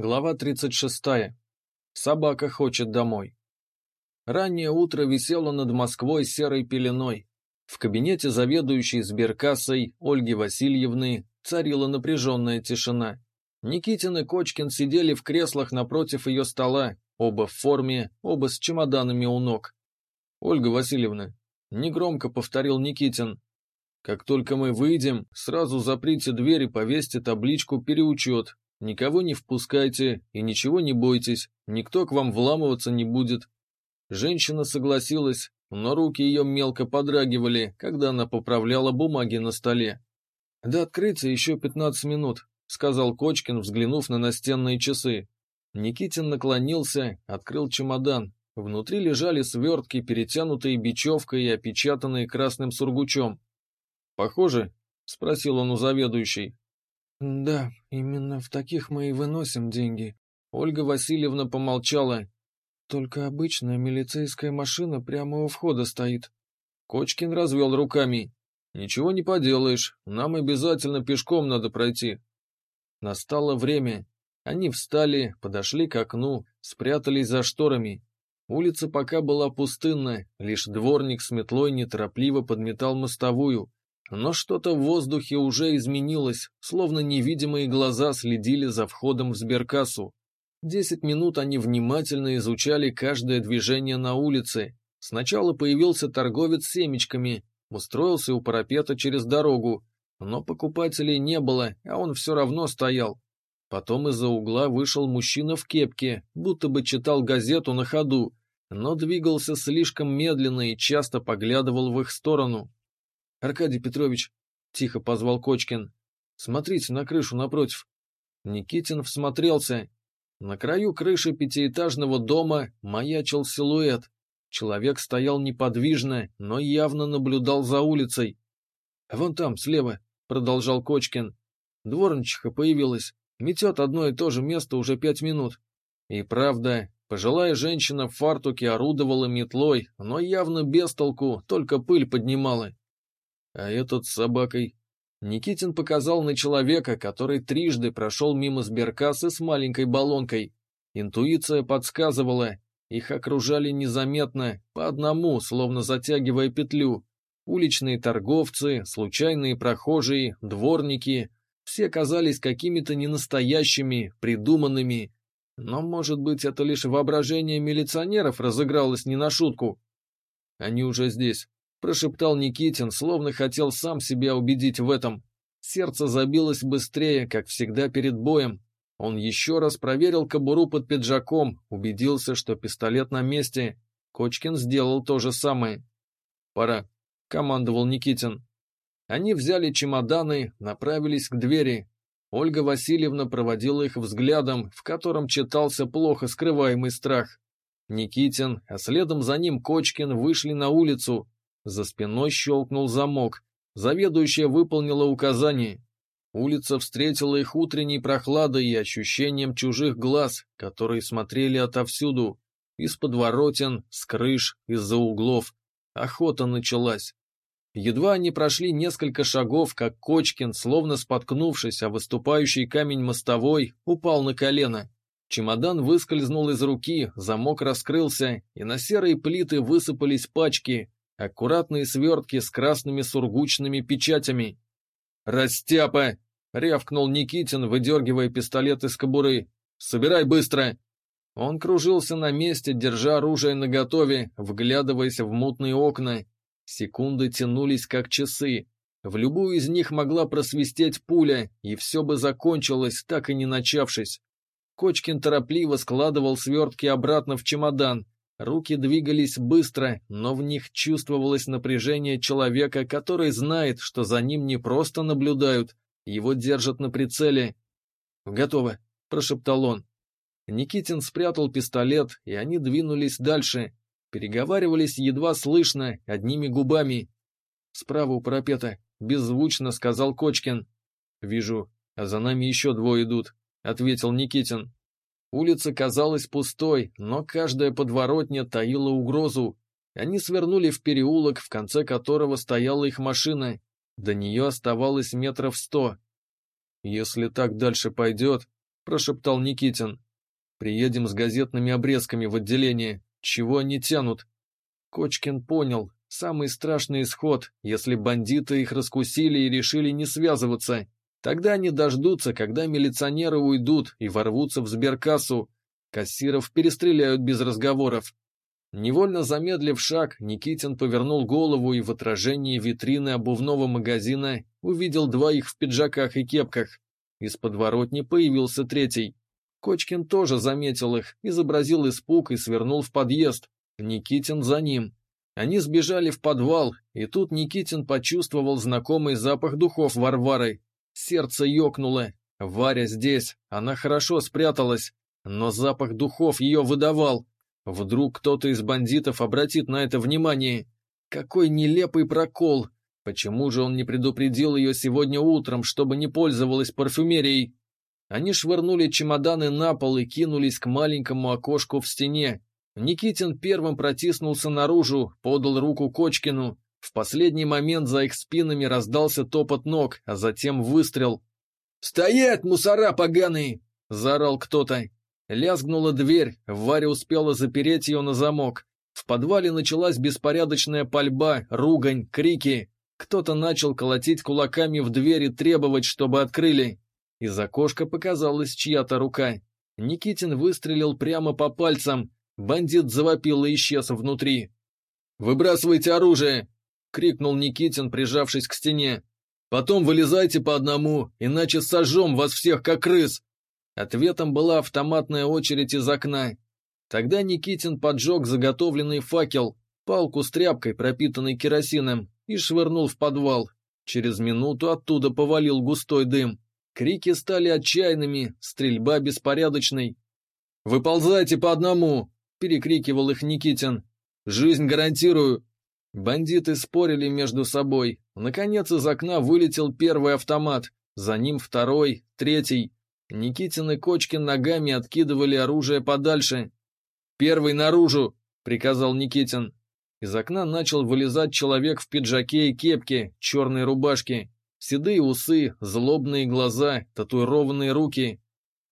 Глава 36. Собака хочет домой. Раннее утро висело над Москвой серой пеленой. В кабинете заведующей сберкассой Ольги Васильевны царила напряженная тишина. Никитин и Кочкин сидели в креслах напротив ее стола, оба в форме, оба с чемоданами у ног. «Ольга Васильевна», — негромко повторил Никитин, — «как только мы выйдем, сразу заприте дверь и повесьте табличку «Переучет», Никого не впускайте и ничего не бойтесь, никто к вам вламываться не будет. Женщина согласилась, но руки ее мелко подрагивали, когда она поправляла бумаги на столе. «До открытия еще пятнадцать минут», — сказал Кочкин, взглянув на настенные часы. Никитин наклонился, открыл чемодан. Внутри лежали свертки, перетянутые бечевкой и опечатанные красным сургучом. «Похоже?» — спросил он у заведующей. «Да, именно в таких мы и выносим деньги». Ольга Васильевна помолчала. «Только обычная милицейская машина прямо у входа стоит». Кочкин развел руками. «Ничего не поделаешь, нам обязательно пешком надо пройти». Настало время. Они встали, подошли к окну, спрятались за шторами. Улица пока была пустынна, лишь дворник с метлой неторопливо подметал мостовую. Но что-то в воздухе уже изменилось, словно невидимые глаза следили за входом в сберкассу. Десять минут они внимательно изучали каждое движение на улице. Сначала появился торговец семечками, устроился у парапета через дорогу, но покупателей не было, а он все равно стоял. Потом из-за угла вышел мужчина в кепке, будто бы читал газету на ходу, но двигался слишком медленно и часто поглядывал в их сторону. «Аркадий Петрович», — тихо позвал Кочкин, — «смотрите на крышу напротив». Никитин всмотрелся. На краю крыши пятиэтажного дома маячил силуэт. Человек стоял неподвижно, но явно наблюдал за улицей. «Вон там, слева», — продолжал Кочкин. «Дворничиха появилась. Метет одно и то же место уже пять минут». И правда, пожилая женщина в фартуке орудовала метлой, но явно без толку, только пыль поднимала. А этот с собакой? Никитин показал на человека, который трижды прошел мимо сберкассы с маленькой баллонкой. Интуиция подсказывала, их окружали незаметно, по одному, словно затягивая петлю. Уличные торговцы, случайные прохожие, дворники — все казались какими-то ненастоящими, придуманными. Но, может быть, это лишь воображение милиционеров разыгралось не на шутку. Они уже здесь. Прошептал Никитин, словно хотел сам себя убедить в этом. Сердце забилось быстрее, как всегда перед боем. Он еще раз проверил кобуру под пиджаком, убедился, что пистолет на месте. Кочкин сделал то же самое. «Пора», — командовал Никитин. Они взяли чемоданы, направились к двери. Ольга Васильевна проводила их взглядом, в котором читался плохо скрываемый страх. Никитин, а следом за ним Кочкин вышли на улицу, за спиной щелкнул замок. Заведующая выполнила указание. Улица встретила их утренней прохладой и ощущением чужих глаз, которые смотрели отовсюду. Из подворотен, с крыш, из-за углов. Охота началась. Едва они прошли несколько шагов, как Кочкин, словно споткнувшись о выступающий камень мостовой, упал на колено. Чемодан выскользнул из руки, замок раскрылся, и на серые плиты высыпались пачки, аккуратные свертки с красными сургучными печатями. «Растяпа!» — рявкнул Никитин, выдергивая пистолет из кобуры. «Собирай быстро!» Он кружился на месте, держа оружие наготове, вглядываясь в мутные окна. Секунды тянулись, как часы. В любую из них могла просвистеть пуля, и все бы закончилось, так и не начавшись. Кочкин торопливо складывал свертки обратно в чемодан, Руки двигались быстро, но в них чувствовалось напряжение человека, который знает, что за ним не просто наблюдают, его держат на прицеле. «Готово», — прошептал он. Никитин спрятал пистолет, и они двинулись дальше. Переговаривались едва слышно, одними губами. «Справа у парапета», — беззвучно сказал Кочкин. «Вижу, а за нами еще двое идут», — ответил Никитин. Улица казалась пустой, но каждая подворотня таила угрозу. Они свернули в переулок, в конце которого стояла их машина. До нее оставалось метров сто. «Если так дальше пойдет», — прошептал Никитин. «Приедем с газетными обрезками в отделение. Чего они тянут?» Кочкин понял. Самый страшный исход, если бандиты их раскусили и решили не связываться. Тогда они дождутся, когда милиционеры уйдут и ворвутся в сберкассу. Кассиров перестреляют без разговоров. Невольно замедлив шаг, Никитин повернул голову и в отражении витрины обувного магазина увидел двоих в пиджаках и кепках. Из подворотни появился третий. Кочкин тоже заметил их, изобразил испуг и свернул в подъезд. Никитин за ним. Они сбежали в подвал, и тут Никитин почувствовал знакомый запах духов Варвары. Сердце ёкнуло. Варя здесь, она хорошо спряталась, но запах духов ее выдавал. Вдруг кто-то из бандитов обратит на это внимание. Какой нелепый прокол! Почему же он не предупредил ее сегодня утром, чтобы не пользовалась парфюмерией? Они швырнули чемоданы на пол и кинулись к маленькому окошку в стене. Никитин первым протиснулся наружу, подал руку Кочкину. В последний момент за их спинами раздался топот ног, а затем выстрел. «Стоять, мусора поганые!» — заорал кто-то. Лязгнула дверь, Варя успела запереть ее на замок. В подвале началась беспорядочная пальба, ругань, крики. Кто-то начал колотить кулаками в дверь и требовать, чтобы открыли. Из окошка показалась чья-то рука. Никитин выстрелил прямо по пальцам. Бандит завопил и исчез внутри. «Выбрасывайте оружие!» — крикнул Никитин, прижавшись к стене. «Потом вылезайте по одному, иначе сожжем вас всех, как крыс!» Ответом была автоматная очередь из окна. Тогда Никитин поджег заготовленный факел, палку с тряпкой, пропитанной керосином, и швырнул в подвал. Через минуту оттуда повалил густой дым. Крики стали отчаянными, стрельба беспорядочной. «Выползайте по одному!» — перекрикивал их Никитин. «Жизнь гарантирую!» Бандиты спорили между собой. Наконец из окна вылетел первый автомат, за ним второй, третий. Никитин и Кочкин ногами откидывали оружие подальше. «Первый наружу!» — приказал Никитин. Из окна начал вылезать человек в пиджаке и кепке, черной рубашке. Седые усы, злобные глаза, татуированные руки.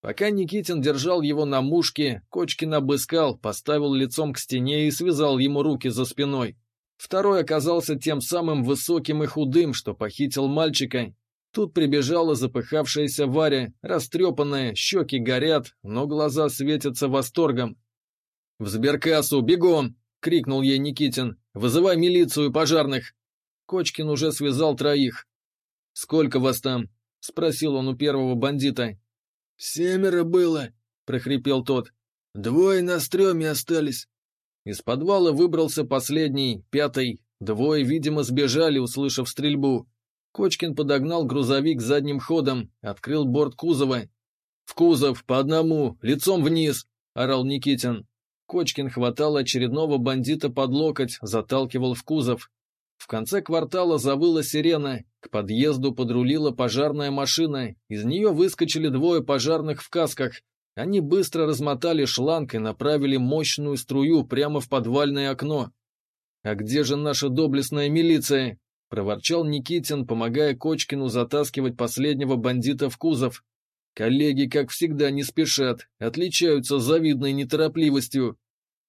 Пока Никитин держал его на мушке, Кочкин обыскал, поставил лицом к стене и связал ему руки за спиной. Второй оказался тем самым высоким и худым, что похитил мальчика, Тут прибежала запыхавшаяся Варя, растрепанная, щеки горят, но глаза светятся восторгом. «В сберкассу, бегом!» — крикнул ей Никитин. «Вызывай милицию и пожарных!» Кочкин уже связал троих. «Сколько вас там?» — спросил он у первого бандита. «Семеро было», — прохрипел тот. «Двое на стреме остались». Из подвала выбрался последний, пятый. Двое, видимо, сбежали, услышав стрельбу. Кочкин подогнал грузовик задним ходом, открыл борт кузова. «В кузов, по одному, лицом вниз!» — орал Никитин. Кочкин хватал очередного бандита под локоть, заталкивал в кузов. В конце квартала завыла сирена, к подъезду подрулила пожарная машина, из нее выскочили двое пожарных в касках. Они быстро размотали шланг и направили мощную струю прямо в подвальное окно. «А где же наша доблестная милиция?» — проворчал Никитин, помогая Кочкину затаскивать последнего бандита в кузов. «Коллеги, как всегда, не спешат, отличаются завидной неторопливостью».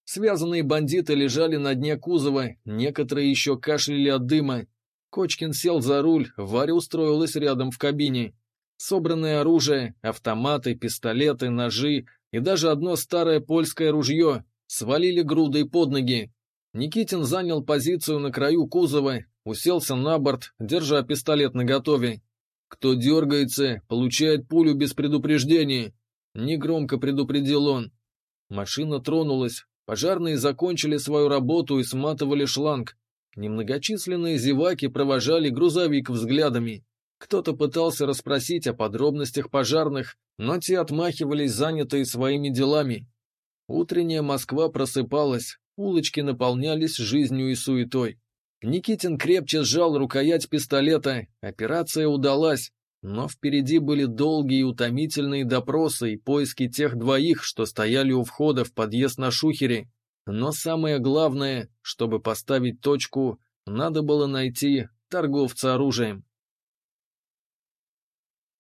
Связанные бандиты лежали на дне кузова, некоторые еще кашляли от дыма. Кочкин сел за руль, Варя устроилась рядом в кабине. Собранное оружие, автоматы, пистолеты, ножи и даже одно старое польское ружье свалили грудой под ноги. Никитин занял позицию на краю кузова, уселся на борт, держа пистолет наготове. «Кто дергается, получает пулю без предупреждения», — негромко предупредил он. Машина тронулась, пожарные закончили свою работу и сматывали шланг. Немногочисленные зеваки провожали грузовик взглядами. Кто-то пытался расспросить о подробностях пожарных, но те отмахивались, занятые своими делами. Утренняя Москва просыпалась, улочки наполнялись жизнью и суетой. Никитин крепче сжал рукоять пистолета, операция удалась, но впереди были долгие и утомительные допросы и поиски тех двоих, что стояли у входа в подъезд на Шухере. Но самое главное, чтобы поставить точку, надо было найти торговца оружием.